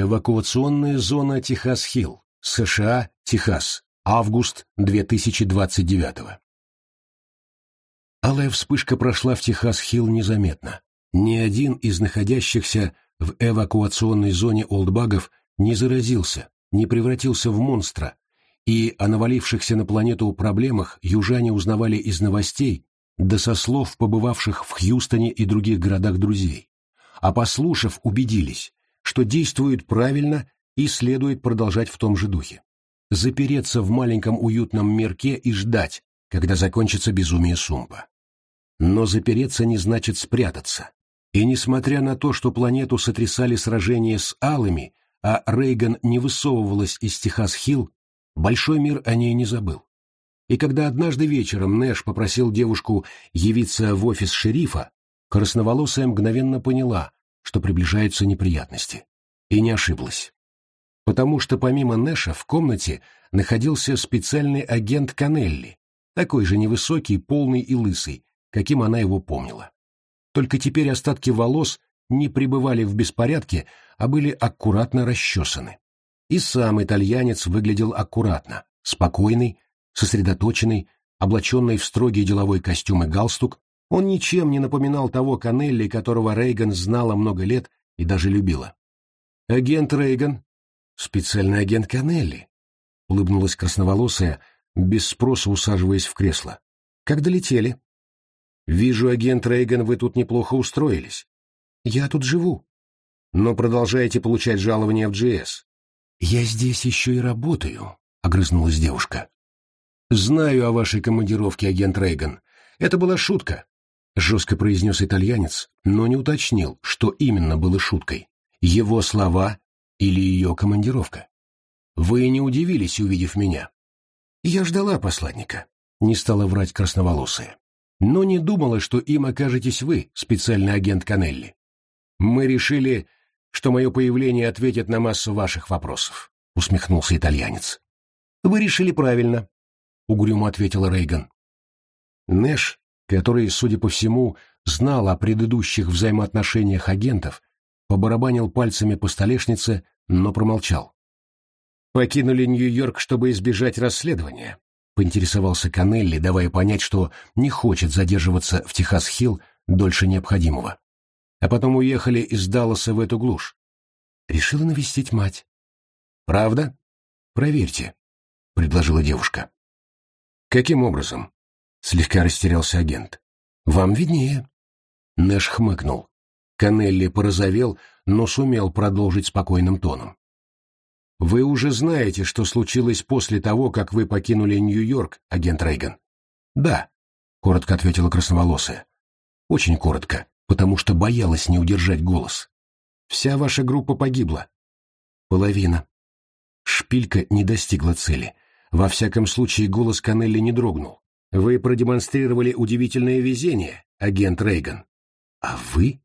Эвакуационная зона Техас-Хилл, США, Техас, август 2029 Алая вспышка прошла в Техас-Хилл незаметно. Ни один из находящихся в эвакуационной зоне олдбагов не заразился, не превратился в монстра, и о навалившихся на планету проблемах южане узнавали из новостей, да со слов побывавших в Хьюстоне и других городах друзей. А послушав, убедились, что действуют правильно и следует продолжать в том же духе. Запереться в маленьком уютном мирке и ждать, когда закончится безумие Сумпа. Но запереться не значит спрятаться. И несмотря на то, что планету сотрясали сражения с алыми, а Рейган не высовывалась из Техас-Хилл, большой мир о ней не забыл. И когда однажды вечером Нэш попросил девушку явиться в офис шерифа, красноволосая мгновенно поняла, что приближаются неприятности. И не ошиблась. Потому что помимо Нэша в комнате находился специальный агент Канелли, такой же невысокий, полный и лысый, каким она его помнила. Только теперь остатки волос не пребывали в беспорядке, а были аккуратно расчесаны. И сам итальянец выглядел аккуратно, спокойный, сосредоточенный, облаченный в строгий деловой костюм и галстук, он ничем не напоминал того Канелли, которого Рейган знала много лет и даже любила. «Агент Рейган?» «Специальный агент Канелли», — улыбнулась красноволосая, без спроса усаживаясь в кресло. «Как долетели?» «Вижу, агент Рейган, вы тут неплохо устроились. Я тут живу. Но продолжаете получать жалования в GS». «Я здесь еще и работаю», — огрызнулась девушка. «Знаю о вашей командировке, агент Рейган. Это была шутка», — жестко произнес итальянец, но не уточнил, что именно было шуткой. Его слова или ее командировка. «Вы не удивились, увидев меня?» «Я ждала посланника», — не стала врать красноволосая но не думала, что им окажетесь вы, специальный агент Канелли. Мы решили, что мое появление ответит на массу ваших вопросов», — усмехнулся итальянец. «Вы решили правильно», — угрюмо ответила Рейган. Нэш, который, судя по всему, знал о предыдущих взаимоотношениях агентов, побарабанил пальцами по столешнице, но промолчал. «Покинули Нью-Йорк, чтобы избежать расследования», поинтересовался Канелли, давая понять, что не хочет задерживаться в Техас-Хилл дольше необходимого. А потом уехали из Далласа в эту глушь. Решила навестить мать. «Правда? Проверьте», — предложила девушка. «Каким образом?» — слегка растерялся агент. «Вам виднее». Нэш хмыкнул. Канелли порозовел, но сумел продолжить спокойным тоном. Вы уже знаете, что случилось после того, как вы покинули Нью-Йорк, агент Рейган? Да, коротко ответила красноволосая. Очень коротко, потому что боялась не удержать голос. Вся ваша группа погибла. Половина. Шпилька не достигла цели. Во всяком случае, голос Канелли не дрогнул. Вы продемонстрировали удивительное везение, агент Рейган. А вы?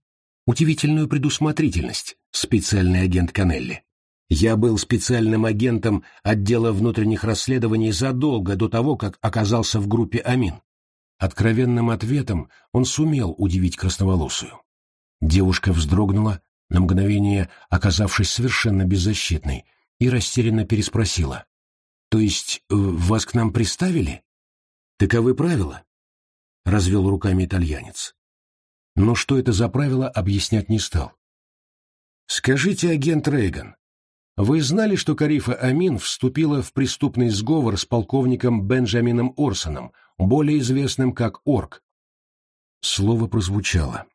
Удивительную предусмотрительность, специальный агент Канелли. Я был специальным агентом отдела внутренних расследований задолго до того, как оказался в группе «Амин». Откровенным ответом он сумел удивить красноволосую. Девушка вздрогнула, на мгновение оказавшись совершенно беззащитной, и растерянно переспросила. «То есть э, вас к нам приставили?» «Таковы правила?» — развел руками итальянец. Но что это за правила, объяснять не стал. «Скажите, агент Рейган, вы знали, что Карифа Амин вступила в преступный сговор с полковником Бенджамином Орсоном, более известным как Орк? Слово прозвучало.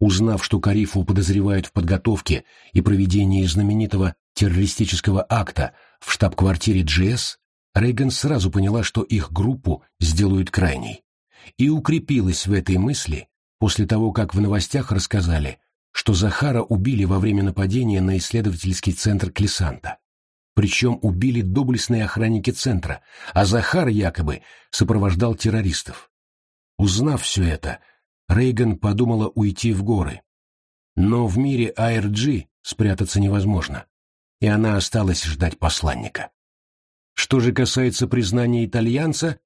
Узнав, что Карифу подозревают в подготовке и проведении знаменитого террористического акта в штаб-квартире GS, Рейган сразу поняла, что их группу сделают крайней. И укрепилась в этой мысли после того, как в новостях рассказали, что Захара убили во время нападения на исследовательский центр Клесанта. Причем убили доблестные охранники центра, а Захар якобы сопровождал террористов. Узнав все это, Рейган подумала уйти в горы. Но в мире АРГ спрятаться невозможно, и она осталась ждать посланника. Что же касается признания итальянца,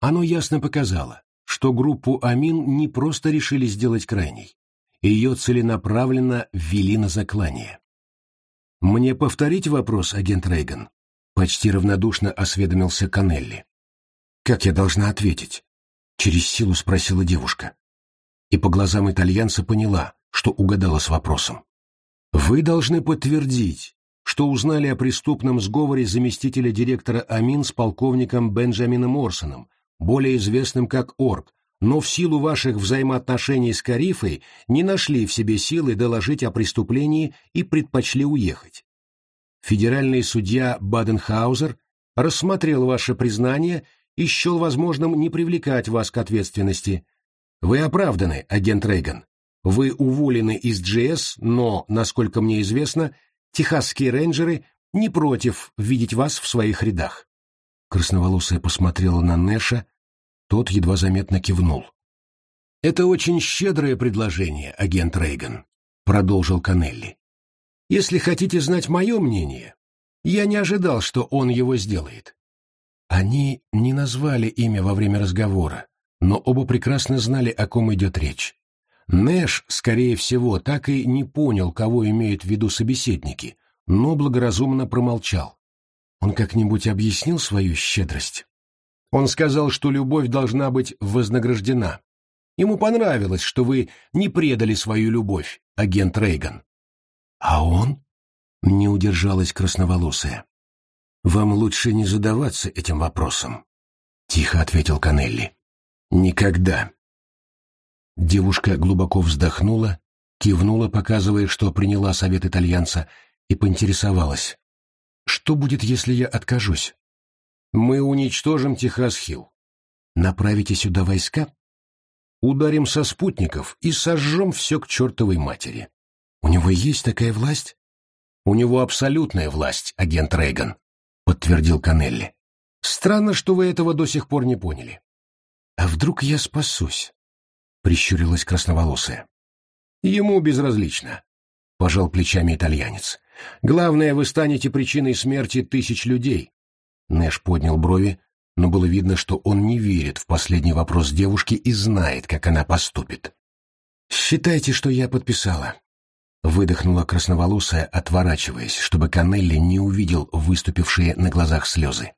оно ясно показало, что группу Амин не просто решили сделать крайней, ее целенаправленно ввели на заклание. «Мне повторить вопрос, агент Рейган?» Почти равнодушно осведомился Канелли. «Как я должна ответить?» Через силу спросила девушка. И по глазам итальянца поняла, что угадала с вопросом. «Вы должны подтвердить, что узнали о преступном сговоре заместителя директора Амин с полковником Бенджамином Орсоном, более известным как Орк, но в силу ваших взаимоотношений с Карифой не нашли в себе силы доложить о преступлении и предпочли уехать. Федеральный судья Баденхаузер рассмотрел ваше признание и счел возможным не привлекать вас к ответственности. Вы оправданы, агент Рейган. Вы уволены из GS, но, насколько мне известно, техасские рейнджеры не против видеть вас в своих рядах. Красноволосая посмотрела на Нэша, тот едва заметно кивнул. «Это очень щедрое предложение, агент Рейган», — продолжил Канелли. «Если хотите знать мое мнение, я не ожидал, что он его сделает». Они не назвали имя во время разговора, но оба прекрасно знали, о ком идет речь. Нэш, скорее всего, так и не понял, кого имеют в виду собеседники, но благоразумно промолчал. Он как-нибудь объяснил свою щедрость? Он сказал, что любовь должна быть вознаграждена. Ему понравилось, что вы не предали свою любовь, агент Рейган. А он? Не удержалась красноволосая. Вам лучше не задаваться этим вопросом, тихо ответил Канелли. Никогда. Девушка глубоко вздохнула, кивнула, показывая, что приняла совет итальянца, и поинтересовалась. «Что будет, если я откажусь?» Мы уничтожим Техас-Хилл. Направите сюда войска? Ударим со спутников и сожжем все к чертовой матери. У него есть такая власть? У него абсолютная власть, агент Рейган, подтвердил Канелли. Странно, что вы этого до сих пор не поняли. А вдруг я спасусь? Прищурилась красноволосая. Ему безразлично, пожал плечами итальянец. Главное, вы станете причиной смерти тысяч людей, Нэш поднял брови, но было видно, что он не верит в последний вопрос девушки и знает, как она поступит. «Считайте, что я подписала», — выдохнула красноволосая, отворачиваясь, чтобы Канелли не увидел выступившие на глазах слезы.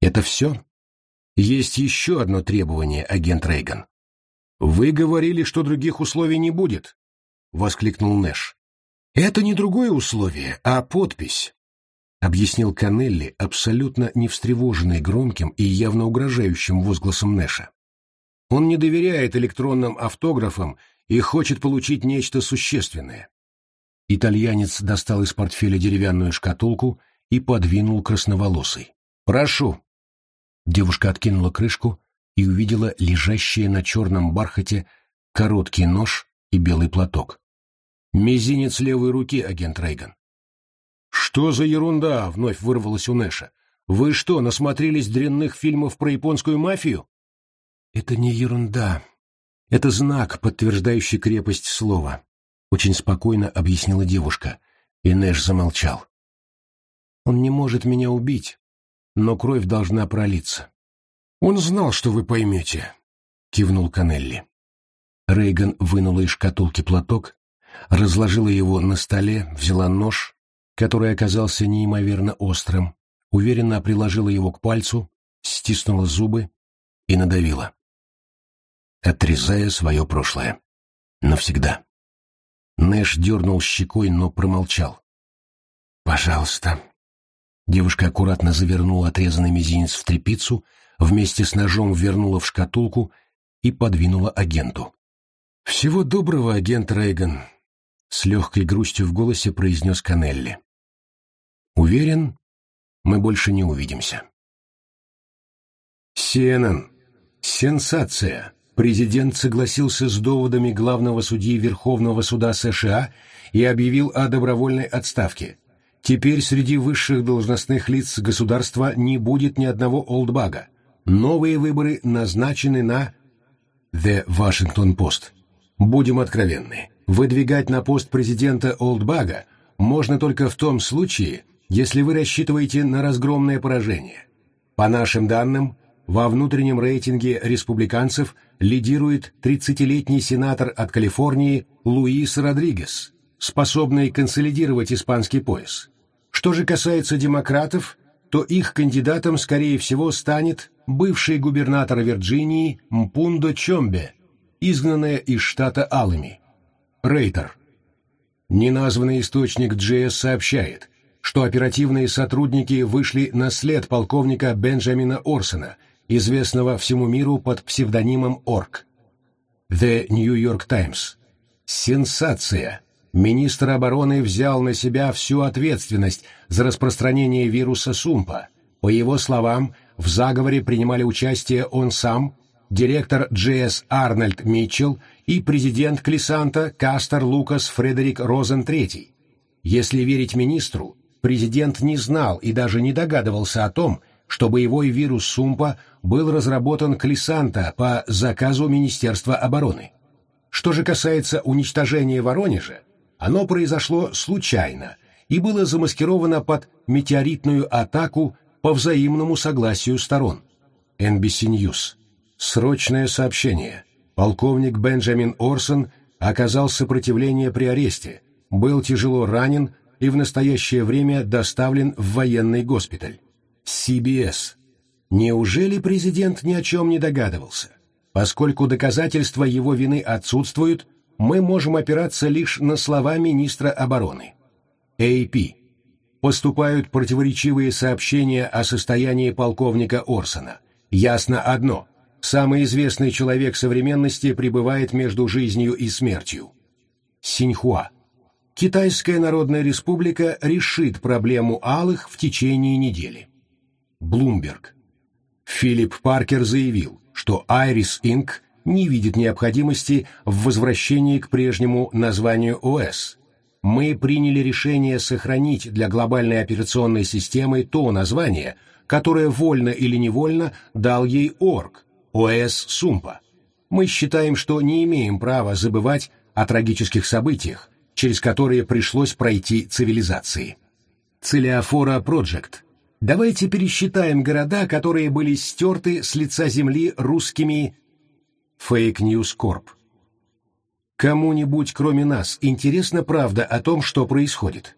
«Это все? Есть еще одно требование, агент Рейган. Вы говорили, что других условий не будет», — воскликнул Нэш. «Это не другое условие, а подпись. — объяснил Канелли, абсолютно не встревоженный громким и явно угрожающим возгласом Нэша. «Он не доверяет электронным автографам и хочет получить нечто существенное». Итальянец достал из портфеля деревянную шкатулку и подвинул красноволосый. «Прошу». Девушка откинула крышку и увидела лежащие на черном бархате короткий нож и белый платок. «Мизинец левой руки, агент Рейган. «Что за ерунда?» — вновь вырвалось у Нэша. «Вы что, насмотрелись дрянных фильмов про японскую мафию?» «Это не ерунда. Это знак, подтверждающий крепость слова», — очень спокойно объяснила девушка, и Нэш замолчал. «Он не может меня убить, но кровь должна пролиться». «Он знал, что вы поймете», — кивнул Канелли. Рейган вынула из шкатулки платок, разложила его на столе, взяла нож который оказался неимоверно острым, уверенно приложила его к пальцу, стиснула зубы и надавила, отрезая свое прошлое. Навсегда. Нэш дернул щекой, но промолчал. «Пожалуйста». Девушка аккуратно завернула отрезанный мизинец в тряпицу, вместе с ножом вернула в шкатулку и подвинула агенту. «Всего доброго, агент Рейган», — с легкой грустью в голосе произнес Канелли. Уверен, мы больше не увидимся. CNN. Сенсация. Президент согласился с доводами главного судьи Верховного суда США и объявил о добровольной отставке. Теперь среди высших должностных лиц государства не будет ни одного олдбага. Новые выборы назначены на The Washington Post. Будем откровенны. Выдвигать на пост президента олдбага можно только в том случае, если вы рассчитываете на разгромное поражение. По нашим данным, во внутреннем рейтинге республиканцев лидирует 30-летний сенатор от Калифорнии Луис Родригес. способной консолидировать испанский пояс. Что же касается демократов, то их кандидатом, скорее всего, станет бывший губернатор Вирджинии Мпундо Чомбе, изгнанная из штата Алами. Рейтер. Неназванный источник GS сообщает, что оперативные сотрудники вышли на след полковника Бенджамина Орсона, известного всему миру под псевдонимом Орк. The New York Times. Сенсация! Министр обороны взял на себя всю ответственность за распространение вируса Сумпа. По его словам, в заговоре принимали участие он сам, директор GS Арнольд Митчелл и президент Клисанта Кастер Лукас Фредерик Розен III. Если верить министру, президент не знал и даже не догадывался о том, что боевой вирус Сумпа был разработан Клисанта по заказу Министерства обороны. Что же касается уничтожения Воронежа, оно произошло случайно и было замаскировано под метеоритную атаку по взаимному согласию сторон. NBC News. Срочное сообщение. Полковник Бенджамин Орсон оказал сопротивление при аресте, был тяжело ранен и в настоящее время доставлен в военный госпиталь. CBS. Неужели президент ни о чем не догадывался? Поскольку доказательства его вины отсутствуют, мы можем опираться лишь на слова министра обороны. AP. Поступают противоречивые сообщения о состоянии полковника Орсона. Ясно одно. Самый известный человек современности пребывает между жизнью и смертью. Синьхуа. Китайская Народная Республика решит проблему алых в течение недели. Блумберг. Филипп Паркер заявил, что Iris Inc. не видит необходимости в возвращении к прежнему названию ОС. Мы приняли решение сохранить для глобальной операционной системы то название, которое вольно или невольно дал ей ОРГ, ОС Сумпа. Мы считаем, что не имеем права забывать о трагических событиях, через которые пришлось пройти цивилизации. Целиафора Project. Давайте пересчитаем города, которые были стерты с лица земли русскими Fake News Corp. Кому-нибудь, кроме нас, интересна правда о том, что происходит?